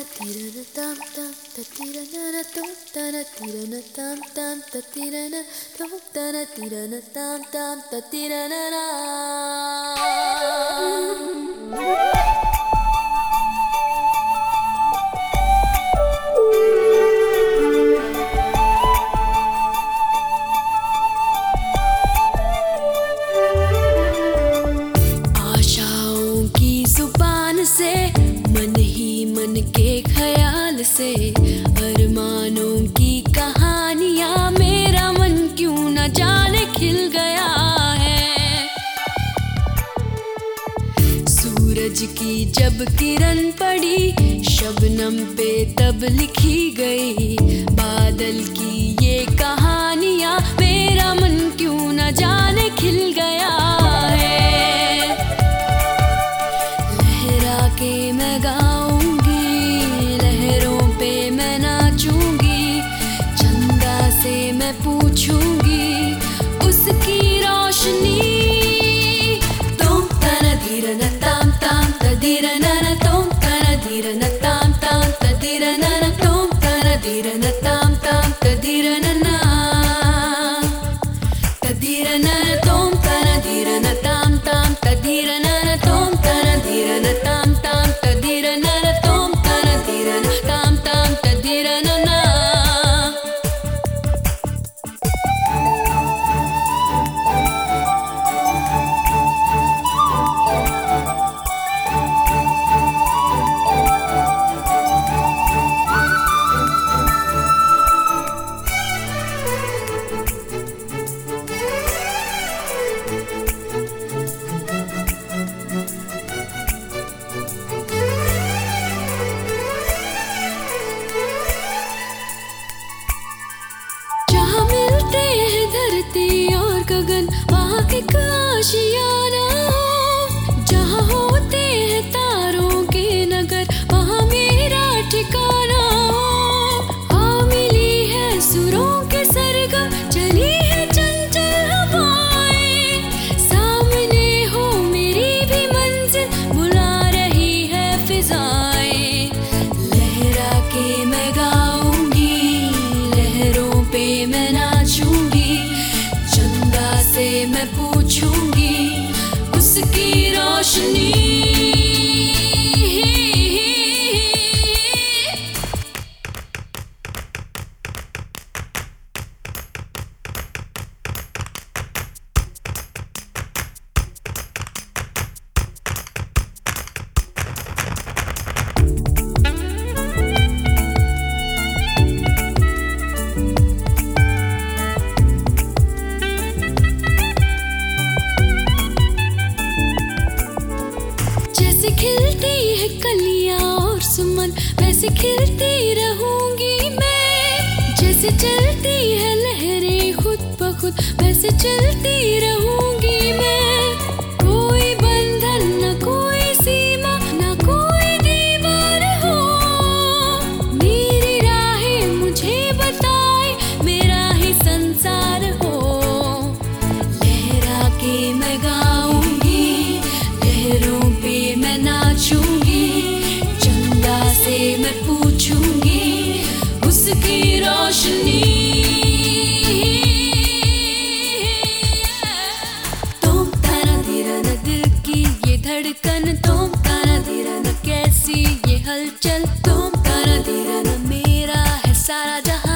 ラテタンタンタティラナラトタラティラナタンタンタティラナトタラティラナタンタンタティラナラ से अरमानों की कहानियाँ, मेरा मन क्यों न जाने खिल गया है। सूरज की जब किरण पड़ी, शबनम पे तब लिखी गई, बादल की ये कहानियाँ, मेरा मन क्यों न जाने खिल न न तुम तन धीर न ताम ताम तधीर न न तुम அழகன் வாழ்க்கைக்கு ஆசியான need कलियाँ और सुमन, वैसे खिलती रहूँगी मैं। जैसे चलती है लहरें खुद ब खुद, वैसे चलती रहूँगी मैं। धड़कन, तुम तारा न कैसी ये हलचल, तुम तारा धीरा न मेरा है सारा जहाँ